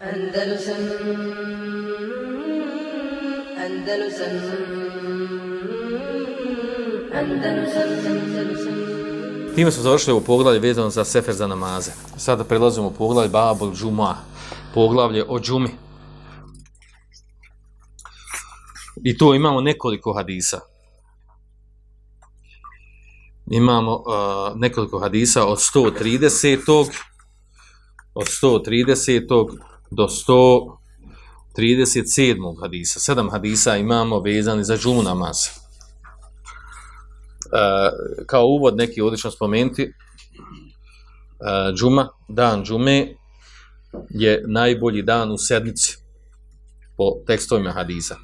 Andalusam Andalusam Andalusam Andalusam Time smo završili u poglavlje vezano za sefer za namaze. Sada prelazimo u poglavlje Babul Džuma, poglavlje o džumi. I tu imamo nekoliko hadisa. Imamo uh, nekoliko hadisa od 130. od 130 do 137. hadisa. Sedam hadisa imamo vezani za džumu namaz. E, kao uvod neki odlično spomenuti, e, džuma, dan džume je najbolji dan u sedmici po tekstovima hadisa.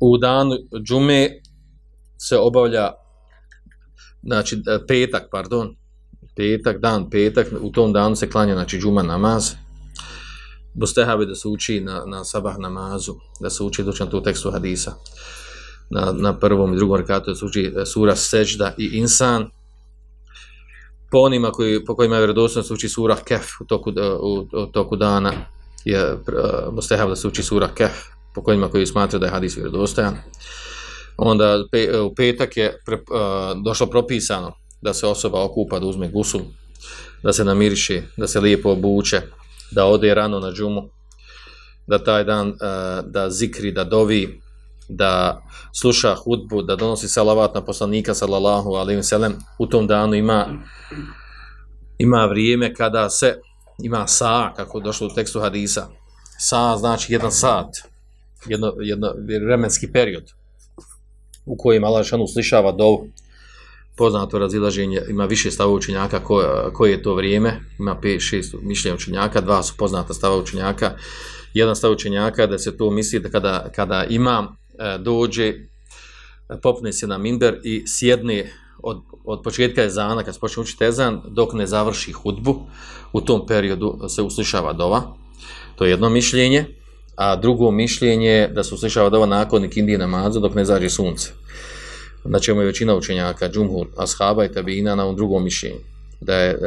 u danu džume se obavlja znači e, petak, pardon, petak, dan petak, u tom danu se klanja znači džuma namaz. Bostehavi da se uči na, na sabah namazu, da se uči doći tu tekstu hadisa. Na, na prvom i drugom rekatu da se uči e, sura Sejda i Insan. Po onima koji, po kojima je vjerodostojno se uči sura Kef u toku, e, u, u toku dana, je e, Bostehavi da se uči sura Kef po kojima koji smatra da je hadis vjerodostojan. Onda pe, u petak je pre, uh, došlo propisano da se osoba okupa, da uzme gusul, da se namiriše, da se lijepo obuče, da ode rano na džumu, da taj dan uh, da zikri, da dovi, da sluša hudbu, da donosi salavat na poslanika sallallahu alaihi ve sellem, U tom danu ima ima vrijeme kada se ima sa, kako došlo u tekstu hadisa. Sa znači jedan sat, jedno, jedno vremenski period u kojem Allah šanu slišava dovu poznato razilaženje, ima više stava učenjaka koje, ko je to vrijeme, ima 5-6 mišljenja učenjaka, dva su poznata stava učenjaka, jedan stav učenjaka da se to misli da kada, kada ima e, dođe, e, popne se na minber i sjedne od, od početka ezana, kad se počne učiti ezan, dok ne završi hudbu, u tom periodu se uslišava dova. To je jedno mišljenje a drugo mišljenje da se uslišava dova nakon ikindije namaza dok ne zađe sunce. Na čemu je većina učenjaka, džumhur, ashaba i tabina na ovom drugom mišljenju. Da je,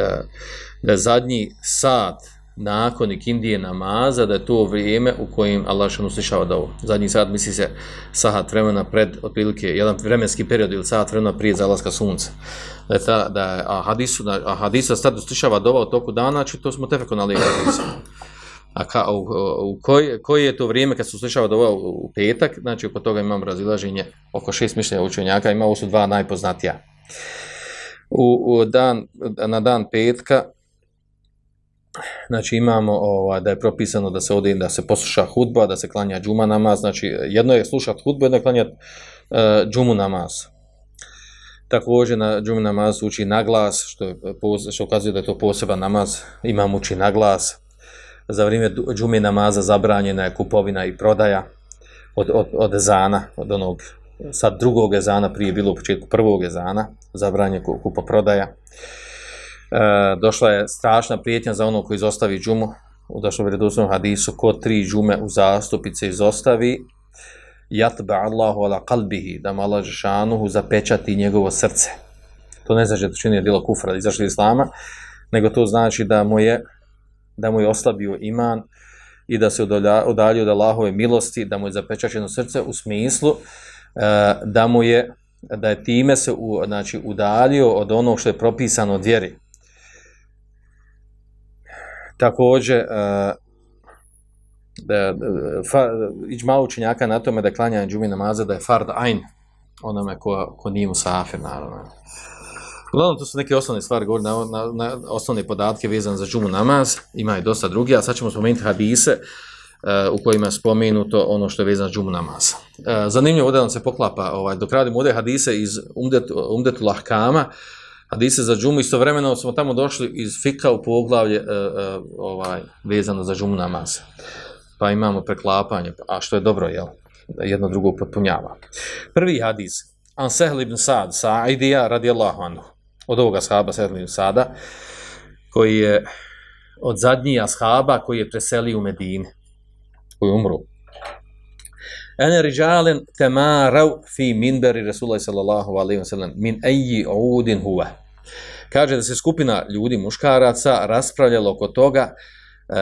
da je zadnji sat nakon ikindije namaza, da je to vrijeme u kojim Allah što uslišava dovu. Zadnji sat misli se sahat vremena pred, otprilike, jedan vremenski period ili sat vremena prije zalaska sunca. Da je, ta, da je a hadisu, a hadisu sad uslišava dova u toku dana, znači to smo tefeko na lijeku A ka, u, u koji, koji je to vrijeme kad se uslišava dova u, u petak, znači oko toga imam razilaženje oko šest mišljenja učenjaka, ima ovo su dva najpoznatija. U, u dan, na dan petka, znači imamo ovaj, da je propisano da se ode da se posluša hudba, da se klanja džuma namaz, znači jedno je slušati hudbu, jedno je klanjati uh, e, džumu namaz. Također na džumu namaz uči naglas, što, je, što ukazuje da je to poseban namaz, imam uči naglas, za vrijeme džume namaza zabranjena je kupovina i prodaja od, od, od ezana, od onog sad drugog ezana, prije bilo u početku prvog ezana, zabranje kupoprodaja. E, došla je strašna prijetnja za ono koji izostavi džumu, u došlom vredosnom hadisu, ko tri džume u zastupice izostavi, jatba Allahu ala kalbihi, da mu Allah Žešanuhu zapečati njegovo srce. To ne znači da čini djelo kufra, da izašli islama, nego to znači da mu je da mu je oslabio iman i da se udalio od Allahove milosti, da mu je zapečačeno srce u smislu e, da mu je da je time se u, znači, udalio od onog što je propisano od vjeri. Također, e, da, fa, iđma učenjaka na tome da klanja džumi namaza da je fard ajn onome ko, ko nije musafir, naravno. Uglavnom, to su neke osnovne stvari, govori na, na, na osnovne podatke vezane za džumu namaz, ima i dosta drugi, a sad ćemo spomenuti hadise uh, u kojima je spomenuto ono što je vezano za džumu namaz. Uh, zanimljivo, ovdje nam se poklapa, ovaj, dok radimo ovdje hadise iz Umdet, umdetu lahkama, hadise za džumu, istovremeno smo tamo došli iz fika u poglavlje uh, uh, ovaj, vezano za džumu namaz. Pa imamo preklapanje, a što je dobro, jel? jedno drugo potpunjava. Prvi hadis, An Sehl ibn Sad, Sa'idija radijallahu anhu od ovoga ashaba Sedlinu Sada, koji je od zadnjih ashaba koji je preselio u Medini, koji umru. Ene riđalen temarav fi minberi Resulaj sallallahu alaihi wa sallam min eji udin huve. kaže da se skupina ljudi, muškaraca, raspravljala oko toga uh,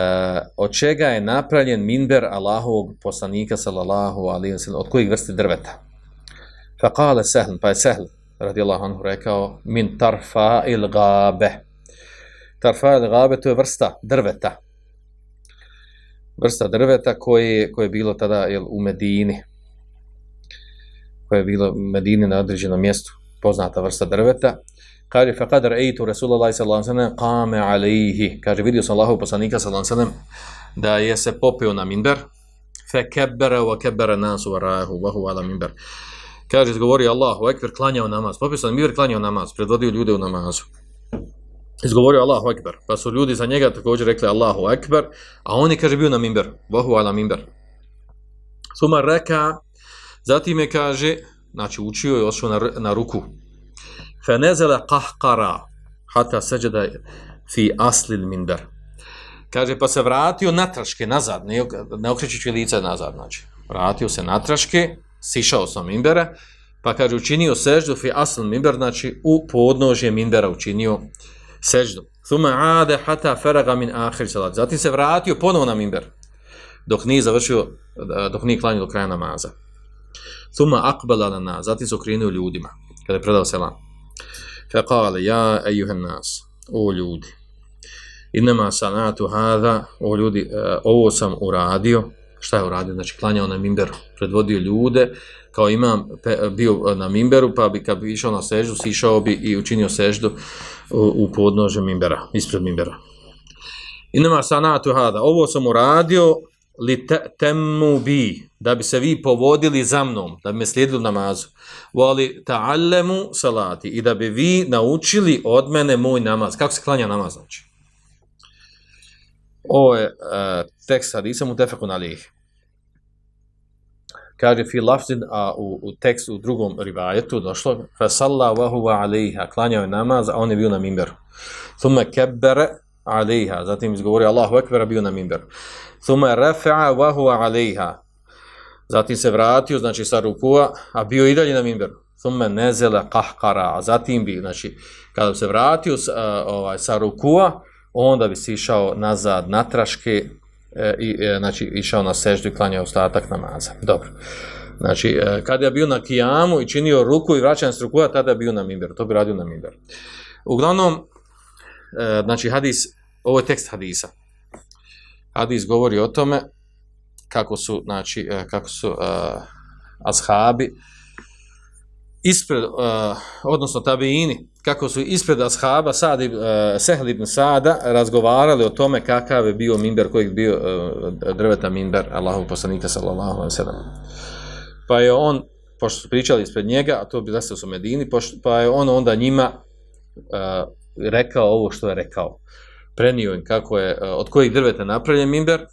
od čega je napravljen minber Allahovog poslanika, sallallahu alaihi wa sallam, od kojih vrste drveta. Fa kale sehl, pa je sehl, radijallahu anhu, rekao, min tarfa il gabe. Tarfa il gabe, to je vrsta drveta. Vrsta drveta koje, koje je bilo tada jel, u Medini. Koje je bilo u Medini na određenom mjestu, poznata vrsta drveta. Kaže, fa kad rejtu Rasulullah sallallahu ve sellem qama alayhi Kaže, vidio sam Allahov poslanika sallallahu alejhi ve sellem da je se popeo na minber, fe kebbere wa kebbere nasu wa rahu, wa huwa ala minber kaže izgovori Allahu ekber klanjao namaz. Popisan mir klanjao namaz predvodio ljude u namazu. Izgovorio Allahu ekber pa su ljudi za njega također rekli Allahu ekber a on je kaže bio na minber bohu ala minber suma reka zatim je kaže znači učio je ošao na, na ruku. Fe nezele kahkara hata seđeda fi aslil minber kaže pa se vratio natraške nazad ne, ne okrećući lice nazad znači. Vratio se natraške sišao sa mimbera, pa kaže učinio seždu fi asl mimber, znači u podnožje mimbera učinio seždu. Thuma ade hata feraga min ahir salat. Zatim se vratio ponovo na mimber, dok nije završio, dok nije klanio do kraja namaza. Thuma akbala na nas, zatim se okrenuo ljudima, kada je predao selam. Fekale, ja, ejuhen nas, o ljudi, inama sanatu hada, o ljudi, e, ovo sam uradio, šta je uradio znači klanjao na mimberu predvodio ljude kao imam bio na mimberu pa bi kad bi išao na seždu sišao bi i učinio seždu u podnože mimbera ispred mimbera inama sanatu hada ovo sam uradio li te, temmu bi, da bi se vi povodili za mnom, da bi me slijedili namazu. Voli ta'allemu salati i da bi vi naučili od mene moj namaz. Kako se klanja namaz, znači? Ovo je uh, tekst hadisa mu tefeku na. Kaže fi lafzin, a u, u tekstu u drugom rivajetu došlo, fa salla wa huwa alaiha, klanjao je namaz, a on je bio na mimberu. Thumma kebbere alaiha, zatim izgovorio Allahu ekber, bio na mimberu thumma rafa'a wa huwa 'alayha zatim se vratio znači sa rukua a bio i dalje na minberu thumma nazala qahqara zatim bi znači kada se vratio uh, ovaj sa rukua onda bi se išao nazad na traške e, i e, znači išao na seždu i klanjao ostatak namaza. Dobro. Znači e, kada je bio na kijamu i činio ruku i vraćan s rukua tada je bio na minberu to bi radio na minberu uglavnom e, znači hadis ovo je tekst hadisa. Hadis govori o tome kako su znači e, kako su uh, ashabi ispred uh, odnosno tabiini kako su ispred ashaba Sad uh, Sehl ibn Sada razgovarali o tome kakav je bio minber kojeg je bio uh, drveta minber Allahu poslanika sallallahu alejhi ve sellem pa je on pošto su pričali ispred njega a to bi zastao su Medini pošto, pa je on onda njima uh, rekao ovo što je rekao prenio im kako je, uh, od kojih drveta napravljen minber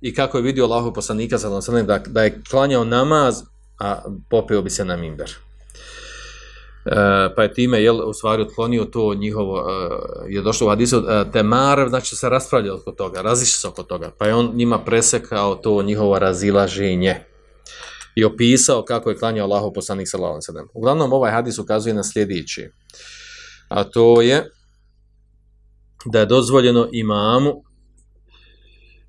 i kako je vidio Allahu poslanika sallallahu alaihi sallam da, da je klanjao namaz, a popeo bi se na minber. E, pa je time jel, u stvari otklonio to njihovo, e, je došlo u hadisu, e, temar, znači se raspravlja oko toga, razišli se oko toga, pa je on njima presekao to njihovo razilaženje i opisao kako je klanjao Allahu poslanik sallallahu selam. Uglavnom, ovaj hadis ukazuje na sljedeći, a to je, da je dozvoljeno imamu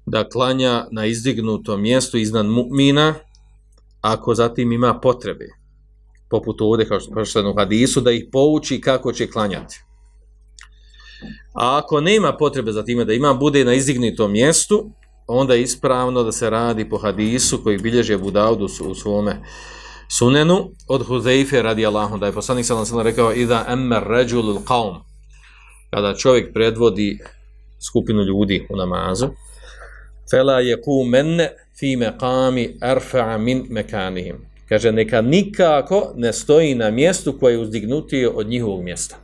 da klanja na izdignutom mjestu iznad mu'mina ako zatim ima potrebe poput ovdje kao što je u hadisu da ih pouči kako će klanjati. A ako nema potrebe za time da ima bude na izdignutom mjestu onda je ispravno da se radi po hadisu koji bilježi Abu Dawud u svome sunenu od Huzeife radi Allahom da je poslanik sallam rekao ida emmer ređulul qaum kada čovjek predvodi skupinu ljudi u namazu fela je ku menne fi meqami arfa'a min mekanihim kaže neka nikako ne stoji na mjestu koje je uzdignutije od njihovog mjesta.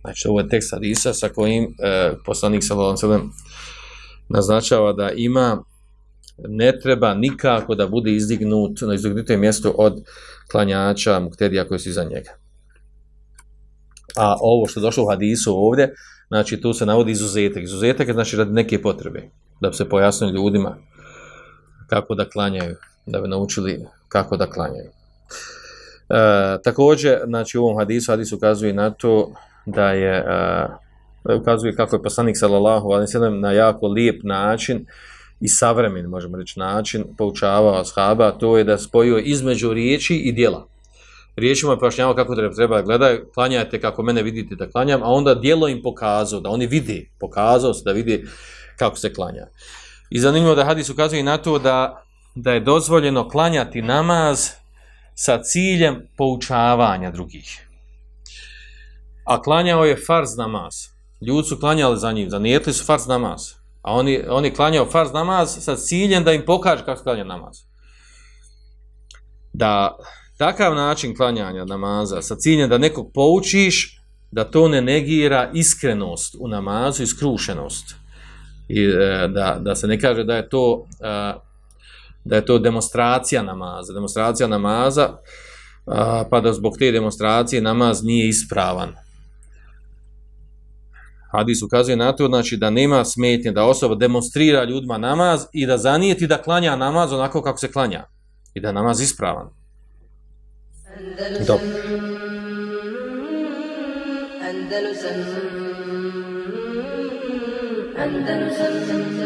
Znači ovo je tekst Hadisa sa kojim e, poslanik sallam naznačava da ima ne treba nikako da bude izdignut na izdignutom mjestu od klanjača muktedija koji su iza njega. A ovo što je došlo u hadisu ovdje, znači tu se navodi izuzetak. Izuzetak je znači radi neke potrebe, da bi se pojasnili ljudima kako da klanjaju, da bi naučili kako da klanjaju. E, također, znači u ovom hadisu, hadis ukazuje na to da je e, ukazuje kako je poslanik sallallahu alaihi ve sellem na jako lijep način i savremen možemo reći način poučavao ashaba to je da spojio između riječi i djela riječima je pojašnjavao kako treba, treba gledaj, klanjajte kako mene vidite da klanjam, a onda dijelo im pokazao, da oni vidi, pokazao se da vidi kako se klanja. I zanimljivo da hadis ukazuje na to da, da je dozvoljeno klanjati namaz sa ciljem poučavanja drugih. A klanjao je farz namaz. Ljudi su klanjali za njim, zanijetli su farz namaz. A oni, oni klanjao farz namaz sa ciljem da im pokaže kako se klanja namaz. Da, takav način klanjanja namaza sa ciljem da nekog poučiš da to ne negira iskrenost u namazu i skrušenost i e, da, da se ne kaže da je to uh, da je to demonstracija namaza. Demonstracija namaza pa da zbog te demonstracije namaz nije ispravan. Hadis ukazuje na to znači da nema smetnje da osoba demonstrira ljudima namaz i da zanijeti da klanja namaz onako kako se klanja i da namaz ispravan. Dobro. Andalusam. Andalusam.